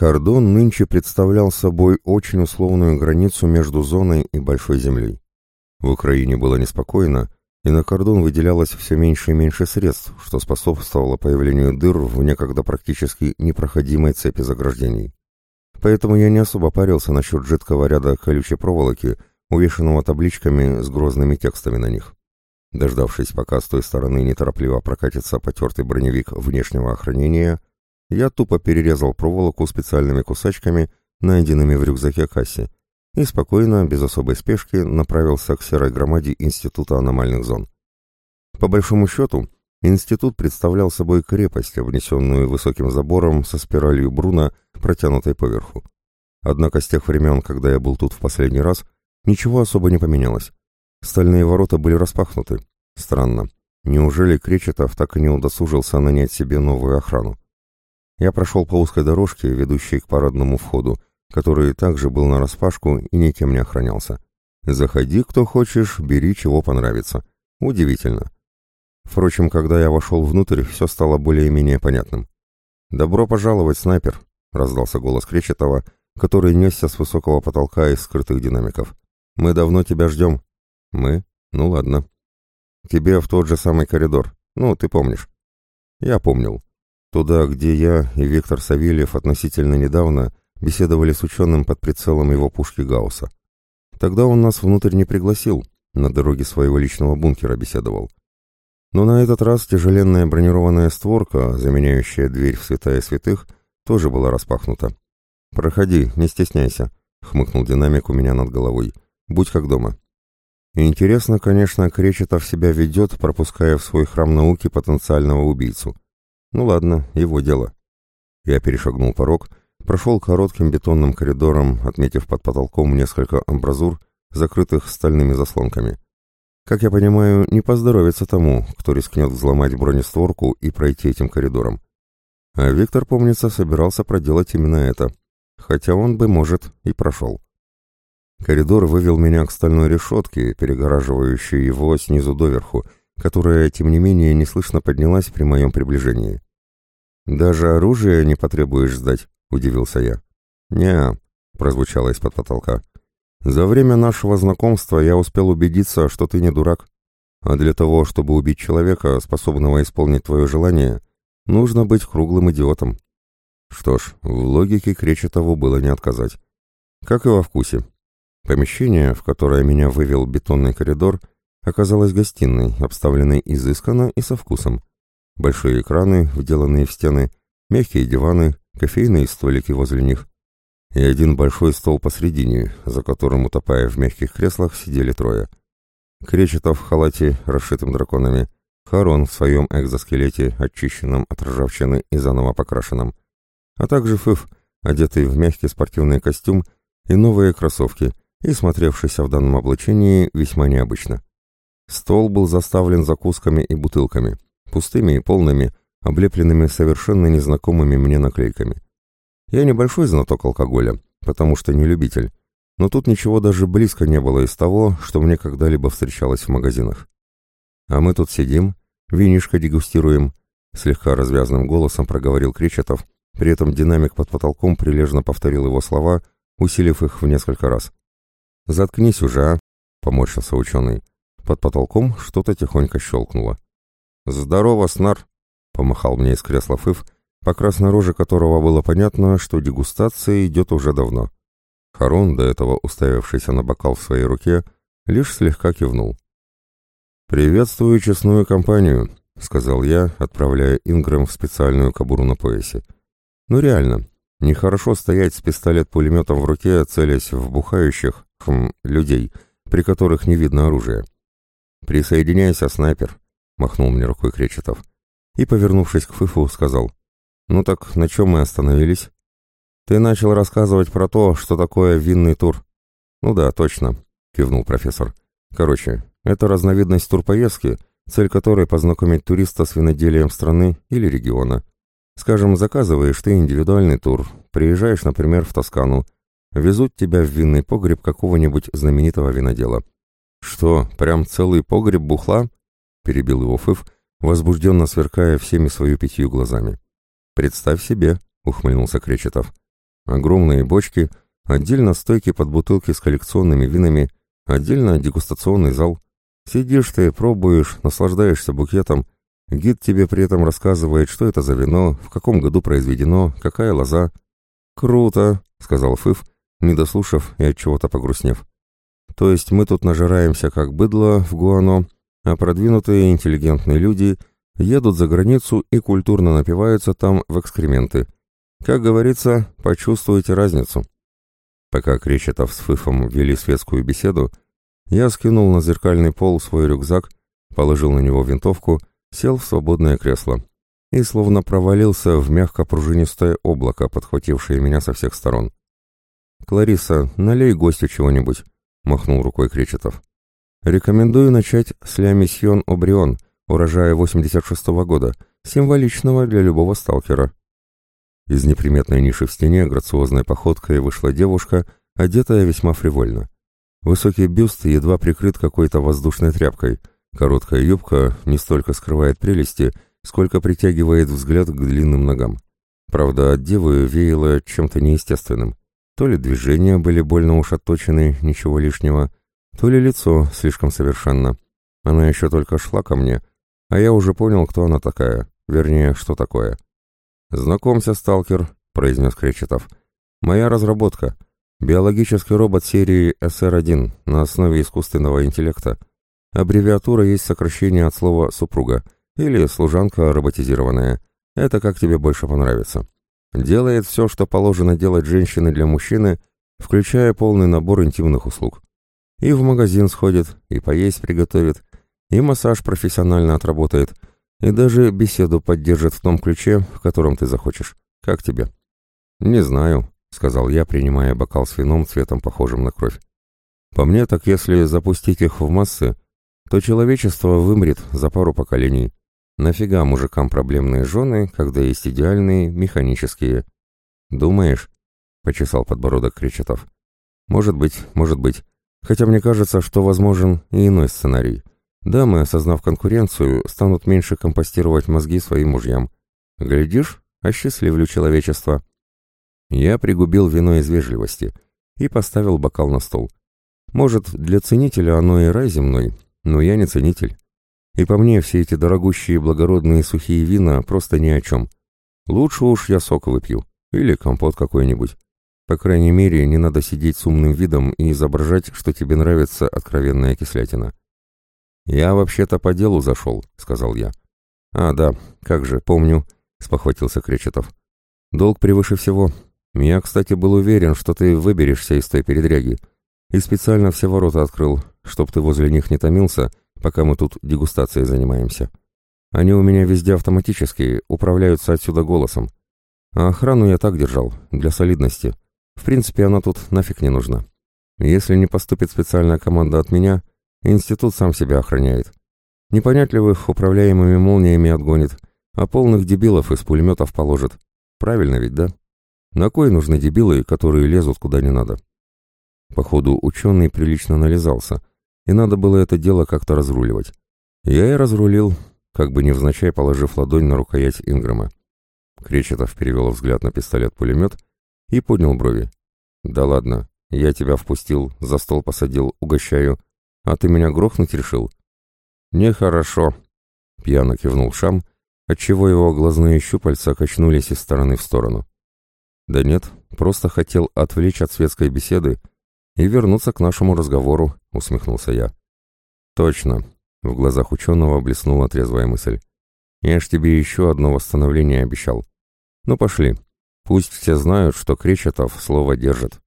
Кордон нынче представлял собой очень условную границу между зоной и Большой Землей. В Украине было неспокойно, и на кордон выделялось все меньше и меньше средств, что способствовало появлению дыр в некогда практически непроходимой цепи заграждений. Поэтому я не особо парился насчет жидкого ряда колючей проволоки, увешанного табличками с грозными текстами на них. Дождавшись, пока с той стороны неторопливо прокатится потертый броневик внешнего охранения, я тупо перерезал проволоку специальными кусачками, найденными в рюкзаке кассе, и спокойно, без особой спешки, направился к серой громаде Института аномальных зон. По большому счету, институт представлял собой крепость, обнесенную высоким забором со спиралью Бруна, протянутой поверху. Однако с тех времен, когда я был тут в последний раз, ничего особо не поменялось. Стальные ворота были распахнуты. Странно. Неужели Кречетов так и не удосужился нанять себе новую охрану? Я прошел по узкой дорожке, ведущей к парадному входу, который также был нараспашку и никем не охранялся. Заходи, кто хочешь, бери, чего понравится. Удивительно. Впрочем, когда я вошел внутрь, все стало более-менее понятным. «Добро пожаловать, снайпер!» — раздался голос Кречетова, который несся с высокого потолка из скрытых динамиков. «Мы давно тебя ждем». «Мы? Ну ладно». «Тебе в тот же самый коридор. Ну, ты помнишь». Я помнил. Туда, где я и Виктор Савельев относительно недавно беседовали с ученым под прицелом его пушки Гаусса. Тогда он нас внутрь не пригласил, на дороге своего личного бункера беседовал. Но на этот раз тяжеленная бронированная створка, заменяющая дверь в святая святых, тоже была распахнута. «Проходи, не стесняйся», — хмыкнул динамик у меня над головой. «Будь как дома». интересно, конечно, Кречетов себя ведет, пропуская в свой храм науки потенциального убийцу. Ну ладно, его дело. Я перешагнул порог прошел коротким бетонным коридором, отметив под потолком несколько амбразур, закрытых стальными заслонками. Как я понимаю, не поздоровится тому, кто рискнет взломать бронестворку и пройти этим коридором. А Виктор, помнится, собирался проделать именно это, хотя он бы, может, и прошел. Коридор вывел меня к стальной решетке, перегораживающей его снизу доверху, которая, тем не менее, неслышно поднялась при моем приближении. «Даже оружие не потребуешь сдать», — удивился я. не прозвучало из-под потолка. «За время нашего знакомства я успел убедиться, что ты не дурак. А для того, чтобы убить человека, способного исполнить твое желание, нужно быть круглым идиотом». Что ж, в логике Кречетову было не отказать. Как и во вкусе. Помещение, в которое меня вывел бетонный коридор, оказалось гостиной, обставленной изысканно и со вкусом. Большие экраны, вделанные в стены, мягкие диваны, кофейные столики возле них и один большой стол посредине, за которым, утопая в мягких креслах, сидели трое. Кречетов в халате, расшитым драконами, Харон в своем экзоскелете, очищенном от ржавчины и заново покрашенном, а также Фыф, одетый в мягкий спортивный костюм и новые кроссовки, и смотревшийся в данном облачении весьма необычно. Стол был заставлен закусками и бутылками, пустыми и полными, облепленными совершенно незнакомыми мне наклейками. Я небольшой знаток алкоголя, потому что не любитель, но тут ничего даже близко не было из того, что мне когда-либо встречалось в магазинах. А мы тут сидим, винишко дегустируем, слегка развязным голосом проговорил Кречетов, при этом динамик под потолком прилежно повторил его слова, усилив их в несколько раз. «Заткнись уже, а!» — поморщился ученый. Под потолком что-то тихонько щелкнуло. «Здорово, Снар!» Помахал мне из кресла Фыф, по красной роже которого было понятно, что дегустация идет уже давно. Харон, до этого уставившийся на бокал в своей руке, лишь слегка кивнул. «Приветствую честную компанию», — сказал я, отправляя Ингрэм в специальную кобуру на поясе. «Ну реально, нехорошо стоять с пистолет-пулеметом в руке, целясь в бухающих, хм, людей, при которых не видно оружия». «Присоединяйся, снайпер», — махнул мне рукой Кречетов и, повернувшись к Фыфу, сказал, «Ну так на чем мы остановились?» «Ты начал рассказывать про то, что такое винный тур». «Ну да, точно», — кивнул профессор. «Короче, это разновидность турпоездки, цель которой познакомить туриста с виноделием страны или региона. Скажем, заказываешь ты индивидуальный тур, приезжаешь, например, в Тоскану, везут тебя в винный погреб какого-нибудь знаменитого винодела». «Что, прям целый погреб бухла?» — перебил его Фыф, — возбужденно сверкая всеми свою пятью глазами. «Представь себе», — ухмыльнулся Кречетов. Огромные бочки, отдельно стойки под бутылки с коллекционными винами, отдельно дегустационный зал. Сидишь ты, пробуешь, наслаждаешься букетом. Гид тебе при этом рассказывает, что это за вино, в каком году произведено, какая лоза. «Круто», — сказал Фыф, не дослушав и от чего-то погрустнев. «То есть мы тут нажираемся как быдло в Гуано, а продвинутые интеллигентные люди едут за границу и культурно напиваются там в экскременты. Как говорится, почувствуйте разницу». Пока Кречетов с Фыфом вели светскую беседу, я скинул на зеркальный пол свой рюкзак, положил на него винтовку, сел в свободное кресло и словно провалился в мягко-пружинистое облако, подхватившее меня со всех сторон. «Клариса, налей гостю чего-нибудь», — махнул рукой Кречетов. «Рекомендую начать с ля миссион Обрион, урожая 86-го года, символичного для любого сталкера». Из неприметной ниши в стене грациозной походкой вышла девушка, одетая весьма фривольно. Высокий бюст едва прикрыт какой-то воздушной тряпкой. Короткая юбка не столько скрывает прелести, сколько притягивает взгляд к длинным ногам. Правда, от девы веяло чем-то неестественным. То ли движения были больно уж отточены, ничего лишнего, то ли лицо слишком совершенно. Она еще только шла ко мне, а я уже понял, кто она такая, вернее, что такое. «Знакомься, сталкер», — произнес Кречетов. «Моя разработка. Биологический робот серии SR-1 на основе искусственного интеллекта. Аббревиатура есть сокращение от слова «супруга» или «служанка роботизированная». Это как тебе больше понравится. Делает все, что положено делать женщины для мужчины, включая полный набор интимных услуг. И в магазин сходит, и поесть приготовит, и массаж профессионально отработает, и даже беседу поддержит в том ключе, в котором ты захочешь. Как тебе? Не знаю, — сказал я, принимая бокал с вином цветом похожим на кровь. «По мне, так если запустить их в массы, то человечество вымрет за пару поколений. Нафига мужикам проблемные жены, когда есть идеальные, механические?» «Думаешь?» — почесал подбородок Кречетов. «Может быть, может быть. Хотя мне кажется, что возможен и иной сценарий. Дамы, осознав конкуренцию, станут меньше компостировать мозги своим мужьям. Глядишь, осчастливлю человечество». Я пригубил вино из вежливости и поставил бокал на стол. Может, для ценителя оно и рай земной, но я не ценитель. И по мне все эти дорогущие благородные сухие вина просто ни о чем. Лучше уж я сок выпью, или компот какой-нибудь. По крайней мере, не надо сидеть с умным видом и изображать, что тебе нравится откровенная кислятина. «Я вообще-то по делу зашел», — сказал я. «А, да, как же, помню», — спохватился Кречетов. «Долг превыше всего, я, кстати, был уверен, что ты выберешься из той передряги, и специально все ворота открыл, чтоб ты возле них не томился, пока мы тут дегустацией занимаемся. Они у меня везде автоматические, управляются отсюда голосом. А охрану я так держал, для солидности. В принципе, она тут нафиг не нужна. Если не поступит специальная команда от меня, институт сам себя охраняет. Непонятливых управляемыми молниями отгонит, а полных дебилов из пулеметов положит. Правильно ведь, да? На кой нужны дебилы, которые лезут куда не надо? Походу, ученый прилично нализался, и надо было это дело как-то разруливать. Я и разрулил, как бы невзначай положив ладонь на рукоять Инграма. Кречетов перевел взгляд на пистолет-пулемет и поднял брови. «Да ладно, я тебя впустил, за стол посадил, угощаю, а ты меня грохнуть решил?» «Нехорошо», — пьяно кивнул Шам, отчего его глазные щупальца качнулись из стороны в сторону. Да нет, просто хотел отвлечь от светской беседы и вернуться к нашему разговору, усмехнулся я. Точно, в глазах ученого блеснула трезвая мысль. Я ж тебе еще одно восстановление обещал. Ну пошли, пусть все знают, что Кречетов слово держит.